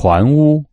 船屋